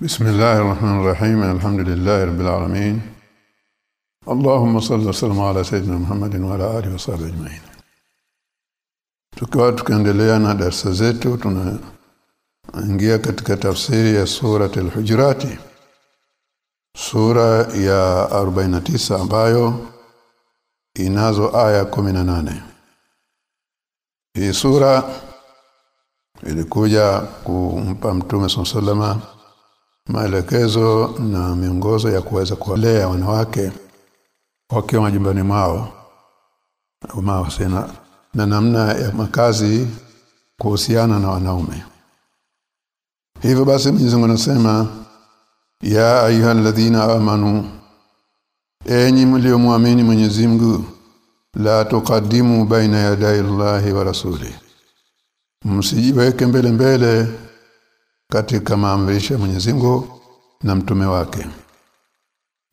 بسم الله الرحمن الرحيم الحمد لله رب العالمين اللهم صل وسلم على سيدنا محمد وعلى اله وصحبه اجمعين tukiwa tukiendelea na darasa zetu tunaingia katika tafsiri ya sura al-hujurati sura ya 49 ambayo inazo aya 18 hii sura ilikuja kumpa mtume sallama maelekezo na miongozo ya kuweza kuwalea wanawake wakiwa majumbani mwao. Mao na namna ya makazi kuhusiana na wanaume. Hivyo basi Mwenyezi Mungu anasema ya ayyuhalladhina amanu enyi mliomwamini Mwenyezi Mungu la tuqaddimu baina yaday Allahi wa rasuli msijiweke mbele mbele katika maamrisho ya Mwenyezi na mtume wake.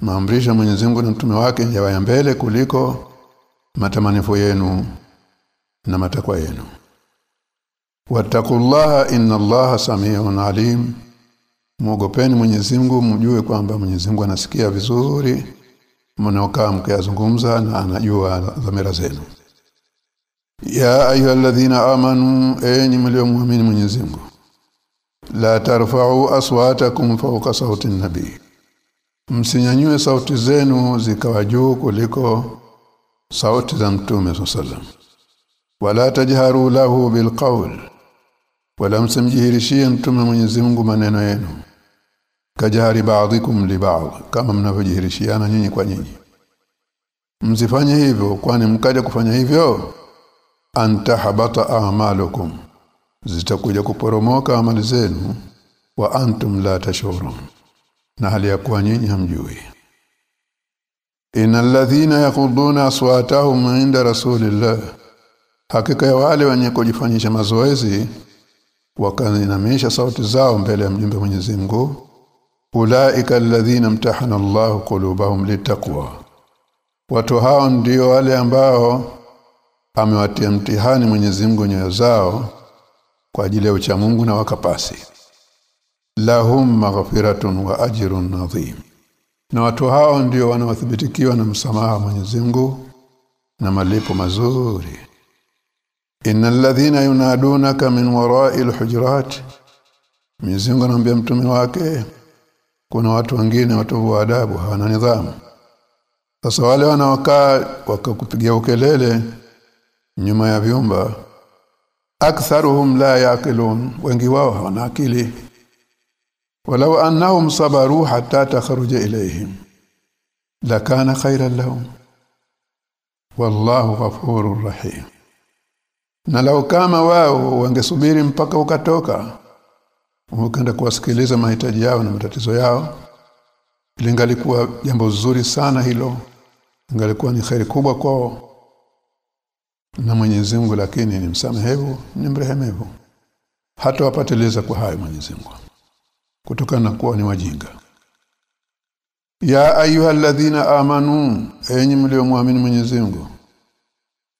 Maamrisho ya Mwenyezi na mtume wake yawe mbele kuliko matamanifu yenu na matakwa yenu. Wattaqullaha inna allaha samiun alim. Muogopeni Mwenyezi Mungu mjue kwamba Mwenyezi Mungu anasikia vizuri mnaokaa mkiyazungumza na anajua dhamira zenu. Ya ayyuhalladhina amanu enyi mliomuamini Mwenyezi Mungu la tarfa'u aswatakum fawqa sauti nabii msinyanyue sauti zenu zikawa juu kuliko sauti za mtume sallam wala tajharu lahu bilqawl wala msimjihirishie mtume Mwenyezi Mungu maneno yenu. Kajari baadhikum li ba'd kama mnavyojihirishiana nyinyi kwa nyinyi. Mzifanye hivyo kwani mkaja kufanya hivyo? Antahabata a'malukum zitakuja kuporomoka amali zenu wa antum la tashurun na hali ya kuwa nyinyi hamjui. Innal ladhina yaquduna aswatahum inda rasulillah hakika ya wale wenye kujifanyisha mazoezi wakaninamisha sauti zao mbele ya mjumbe Mwenyezi Mungu ulaika alladhina imtahana Allah qulubahum litaqwa watu hao ndio wale ambao amewatia mtihani Mwenyezi Mungu nyoyo zao kwa ajili ya ucha Mungu na wakapasi. Lahum maghfiratun wa ajrun nadhim. Na watu hao ndio wanaothibitikiwa na msamaha Mwenyezi Mungu na malipo mazuri. Innal ladhina yunadunaka min wara'il hujurat. Mwenyezi Mungu anamwambia mtume wake kuna watu wengine watu wa adabu hawana nidhamu. Sasa wale wanaokaa wakakupigia ukelele nyuma ya vyumba aktharuhum la yaqilun. Wengi wao hawana akili. Walau annahum sabaru hatta takhruja ilayhim lakana khayran lahum. Wallahu ghafurur rahim. Na lau kama wao wangesubiri mpaka ukatoka ukaenda kuwasikiliza mahitaji yao na matatizo yao ilingalikuwa jambo zuri sana hilo ingalikuwa ni khairi kubwa kwao na Mwenyezi Mungu lakini ni msamehevu ni mrehemevu. Hata wapateleza kwa hayo Mwenyezi Mungu. Kutokana na kuwa ni wajinga. Ya ayyuhalladhina amanu enyi mliomwamini Mwenyezi Mungu.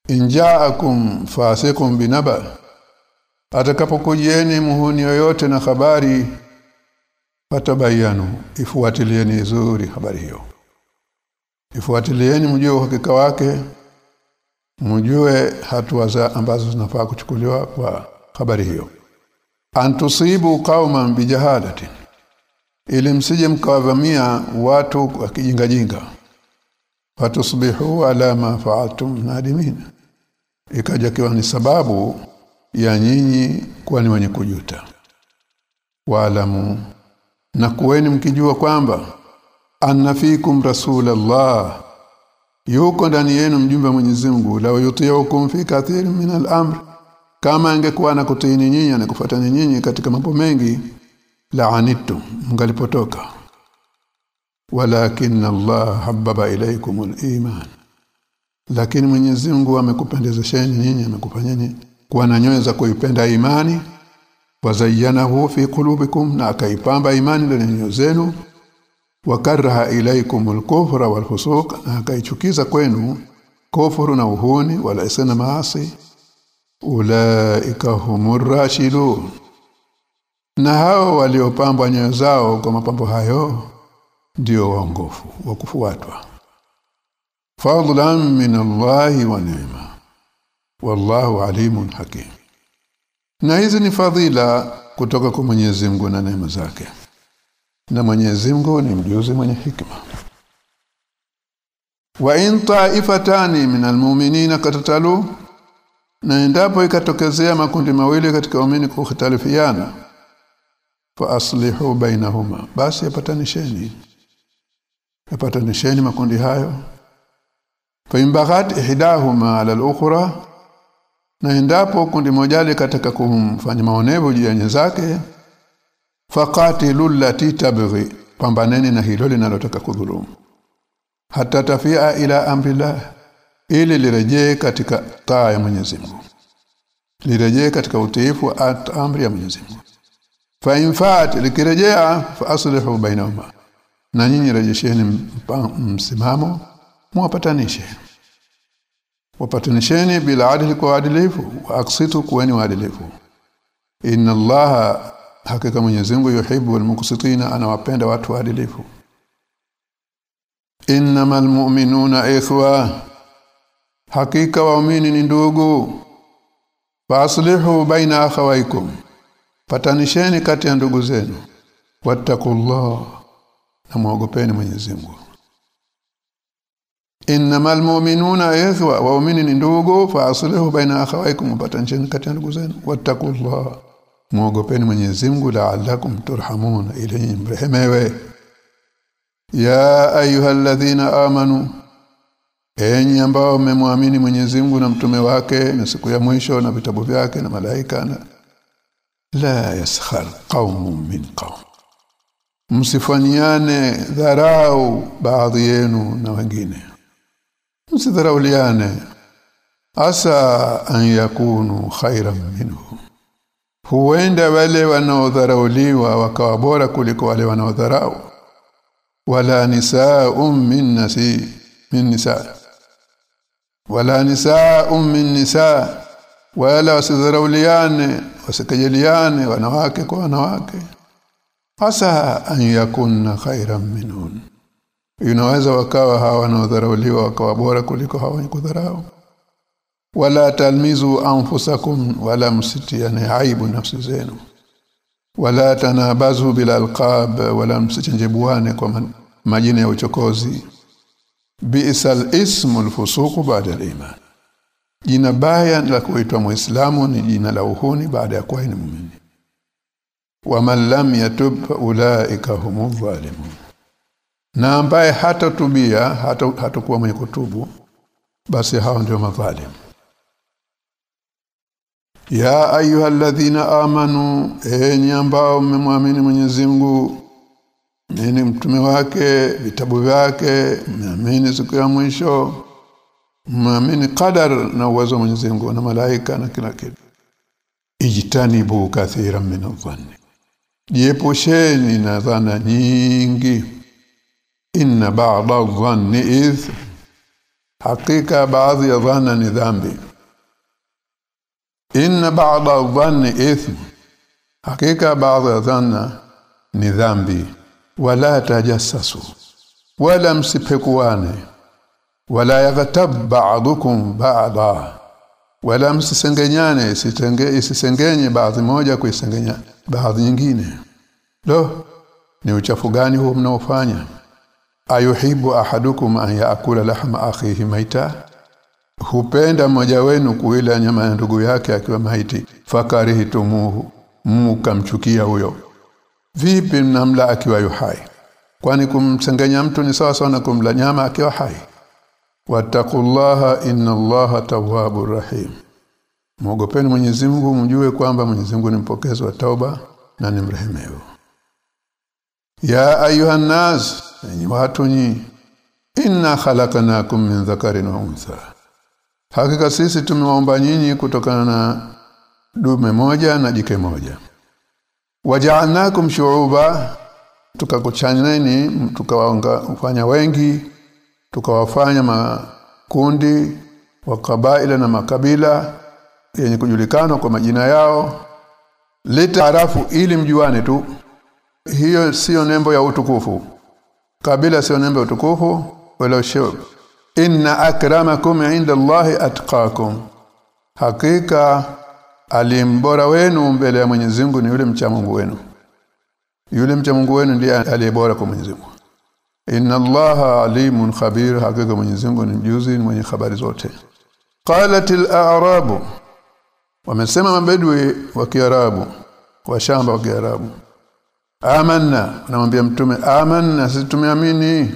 Injaakum fasikum binaba atakapokujieni muhuni yoyote na habari patabayanu ifuatilieni nzuri habari hiyo. Ifuatilieni mjue uhakika wake mjue hatua za ambazo zinafaa kuchukuliwa kwa habari hiyo. Antusibu qauman bijahalatin ili msije mkawavamia watu wakijingajinga fatusbihu ala ma fa'altum nadimin. Ikaja kiwa ni sababu ya nyinyi kuwa ni wenye kujuta. Waalamu na kuweni mkijua kwamba anna fikum rasulallah yuko ndani yenu mjumbe wa Mwenyezi Mungu. La yutiukum fi kathirin min al-amr. Kama angekuwa na kutiini nyinyi na kufuatana nyinyi katika mambo mengi la'anittum mngalipotoka. Walakin Allah habbaba ilaykum al-iman. Lakini Mwenyezi Mungu amekupendezesheni nyinyi amekufanyeni kuwa na nyoyo za kuipenda imani. Wazayyanahu fi qulubikum na akaipamba imani ndani ya nyoyo zenu wakaraha ilaikum alkufra walfusuq akaichukiza kwenu kufuru na uhuni wala isana maasi ulaika humur rashidun. Na hao waliopambwa nyoyo zao kwa mapambo hayo ndio waongofu wa kufuatwa. Fadlan min Allahi wa ni'ma wallahu alimun hakim. Na hizi ni fadhila kutoka kwa Mwenyezi Mungu na neema zake na Mwenyezi Mungu ni mjuzi mwenye hikma. Wa in ta'ifatani min almu'minina katatalu na endapo ikatokezea makundi mawili katika waumini kuhtalifiana fa aslihu bainahuma basi yapatanisheni. Yapatanisheni makundi hayo. Fa imbaghat ihdahuma ala al-ukhra na endapo kundi moja katika kumfanya maonevu juu ya nyenzake faqatilu allati tabghi pambaneni na hilo linalotaka kudhulumu. Hata tafia ila amrillah ili lirejee katika taa ya Mwenyezi Mungu. Lirejee katika utiifu wa amri ya Mwenyezi Mungu. Fa infat likirejea fa aslihu bainahuma. Na nyinyi rejesheni msimamo muwapatanishe wapatanisheni bila adili kwa adilifu wa aksitu kuweni waadilifu. Inna allaha hakika Mwenyezi Mungu yuhibbu almuqsitina anawapenda watu waadilifu. Innamal mu'minuna ikhwa hakika waumini ni ndugu. Faslihu baina akhawaykum patanisheni kati ya ndugu zenu. Wattaqullah na muogopeni Mwenyezi Mungu. Innamal mu'minuna ikhwa waumini ni ndugu. Faslihu baina akhawaykum patanisheni kati ya ndugu zenu. Wattaqullah muogopeni Mwenyezi Mungu la'allakum turhamun. Ilayhi mrehemewe ya ayyuhalladhina amanu. Enyi ambao mmemwamini Mwenyezi Mungu na mtume wake na siku ya mwisho na vitabu vyake na malaika na la yaskhar qaumun min qaum msifanyane dharau baadhi yenu na wengine. Msidharauliane. Asa an yakunu khairan minhum huenda wale wanaodharauliwa wakawa bora kuliko wale wanaodharau. Wala nisaa'un min nasi min nisa. Wala nisaa'un min nisa. Wala wasidharauliane wasikajeliane wanawake kwa wanawake. Asa an yakunna khairan minhun. Inaweza wakawa hawa wanaodharauliwa wakawa bora kuliko hawa kudharau wala talmizu anfusakum wala msitiane aibu nafsi zenu. Wala tanabazu bila alqab wala msichenjebuane kwa majina ya uchokozi. Bi'sal ismul fusuq ba'da al-iman. Jina baya la kuitwa muislamu ni jina la uhuni baada ya kuwa ni muumini wa man lam yatub ulaika humu zalimun. Na ambaye hatatubia hata hatakuwa mwenye kutubu basi hao ndio madhalimu ya ayuha ayyuhalladhina amanu enyi ambao mmemwamini Mwenyezi Mungu nini mtume wake vitabu vyake mmeamini siku ya mwisho mmeamini qadar na uwezo wa Mwenyezi Mungu na malaika na kila kitu. Ijtanibu kathiran min adh-dhanni jiepusheni na dhana nyingi. Inna ba'da adh-dhanni idh. Hakika baadhi ya dhana ni dhambi inna ba'da adh-dhanni ithm hakika baadhi ya dhana ni dhambi. Wala tajassasu wala msipekuane wala yaghtab ba'dukum ba'da wala msisengenyane isitenge isisengenye baadhi moja kuisengenya baadhi nyingine. Lo ni uchafu gani huo mnaofanya? Ayuhibu ahadukum an yaakula lahma akhihi maita hupenda mmoja wenu kuila nyama ya ndugu yake akiwa maiti. Fakarihitumuhu mkamchukia huyo. Vipi mnamla akiwa yuhai kwani kumsengenya mtu ni sawa sawa na kumla nyama akiwa hai? Wattaqullaha inna allaha tawwabur rahim. Mwogopeni Mwenyezi Mungu mjue kwamba Mwenyezi Mungu ni mpokezi wa tauba na ni mrehemevu. Ya ayuhan nas, watu nyi, inna khalaqnakum min dhakarin wa untha. Hakika sisi tumewaomba nyinyi kutokana na dume moja na jike moja. Waja'alnakum shu'uba tukakuchaneni tukawafanya wengi tukawafanya makundi wa kabaila na makabila yenye kujulikana kwa majina yao. Litaarafu ili mjuane tu. Hiyo sio nembo ya utukufu. Kabila sio nembo ya utukufu wala shub inna akramakum inda Allahi atqakum. Hakika alimbora wenu mbele ya Mwenyezi Mungu ni yule mcha Mungu wenu. Yule mcha Mungu wenu ndiye aliyebora kwa Mwenyezi Mungu. Inna Allaha alimun khabir hakika Mwenyezi Mungu ni mjuzi ni mwenye habari zote. Qalatil a'rabu wamesema mabedwi wa Kiarabu wa shamba wa Kiarabu amanna anamwambia mtume amanna sisi tumeamini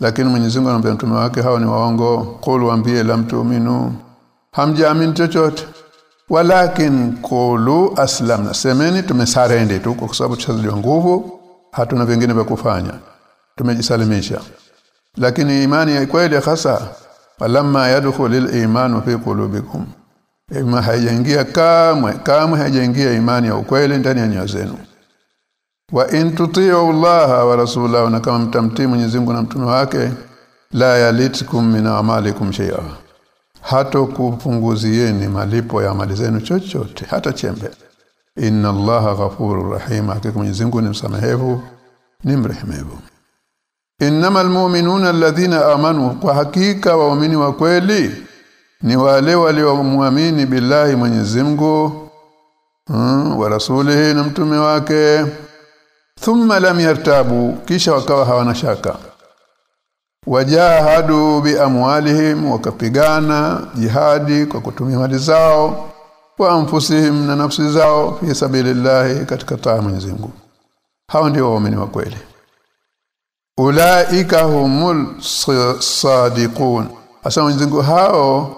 lakini Mwenyezi Mungu anamwambia mtume wake hao ni waongo. Qul waambie la mtu'minu hamjaamini chochote? Walakin qulu aslamna. Semeni tumesarende tu kwa sababu tushaziliwa nguvu hatuna vingine vya kufanya. Tumejisalimisha. Lakini imani ya kweli hasa falamma yadkhulul imanu fi qulubikum. Ima haijaingia kamwe kamwe haijaingia imani ya ukweli ndani ya nyoyo zenu wa in tuti'u Allah wa rasulahu na kama mtamtii Mwenyezi Mungu na mtume wake la yalitkum min amalikum shay'a. Hata kupunguzieni malipo ya amali zenu chochote hata chembe. Inna allaha ghafurur rahim hakika Mwenyezi Mungu ni msamehevu ni mrehemevu innamal mu'minuna alladhina amanu kwa hakika waumini wa kweli ni wale waliomuamini billahi Mwenyezi Mungu hmm, wa rasulihi na mtume wake thumma lam yartabu kisha wakawa hawana shaka. Wajahadu biamwalihim wakapigana jihadi kwa kutumia mali zao wa anfusihim na nafsi zao fi sabilillahi katika taa Mwenyezi Mungu. Hao ndio waumini wa kweli. Ulaika humul sadiqun. Asa Mwenyezi Mungu hao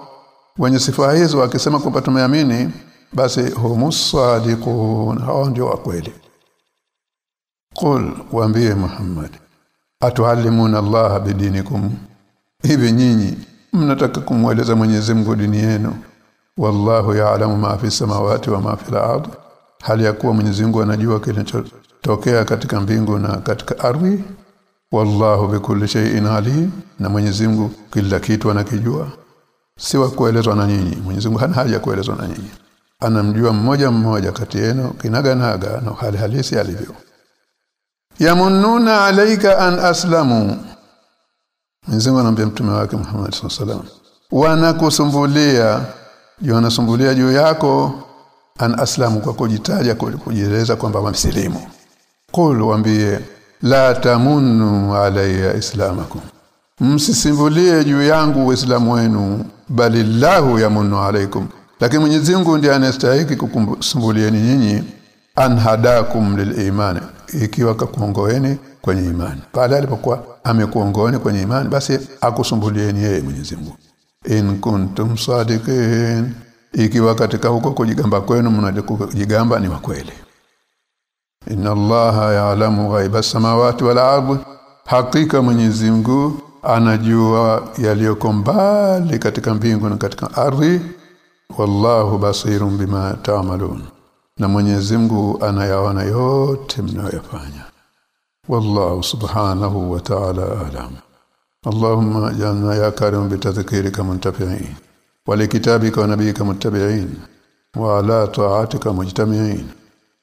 wenye sifa hizo wakisema kwamba tumeamini basi humus sadiqun. Hao ndio wa kweli qul waambie Muhammad atuallimuna Allah bidinikum. Hivi nyinyi mnataka kumweleza Mwenyezi Mungu dini yenu? Wallahu ya'lamu ma fi samawati wa ma fi al hali ya kuwa Mwenyezi Mungu anajua kinachotokea katika mbingu na katika ardhi. Wallahu bikulli shay'in alim. Na Mwenyezi Mungu kila kitu anakijua. Si wa kuelezwa na nyinyi. Mwenyezi Mungu hana haja kuelezwa na nyinyi. Anamjua mmoja mmoja kati yenu kinaganaga na hali halisi alivyo yamununa alayka an aslamu. Mwenyezi anamwambia mtume wake Muhammad sallallahu wanakusumbulia anasumbulia juu yako an aslamu kwa kujitaja kujieleza kwamba wamsilimu qul waambie la tamunnu alayya islamakum. Msisimbulie juu yangu uislamu wenu bali lahu yamunnu alaykum. Lakini Mwenyezi Mungu ndiye anastahili kukusumbulieni nyinyi an hadakum ikiwa kakuongoeni kwenye imani. Pale alipokuwa amekuongoeni kwenye imani basi akusumbulieni yeye Mwenyezi Mungu. In kuntum sadiqin. Ikiwa katika huko kujigamba kwenu mnajigamba ni wakweli inna allaha ya'lamu ghaiba samawati wal ardh hakika Mwenyezi Mungu anajua yaliyoko mbali katika mbingu na katika ardhi. Wallahu basirun bima ta'malun na Mwenyezi Mungu anayaona yote mnayoyafanya wallahu subhanahu wa ta'ala alam اللهم اجعلنا يا كريم بتذكيرك منتفعين ولكتابك ونبيك متبعين وعلى طاعتك مجتمعين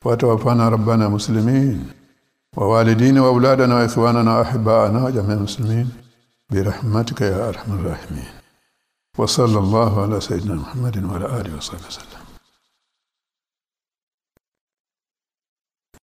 وتوفنا ربنا مسلمين ووالدين واولادنا واخواننا واحبائنا وجميع المسلمين برحمتك يا ارحم الراحمين وصلى الله على سيدنا محمد وعلى اله وصحبه وسلم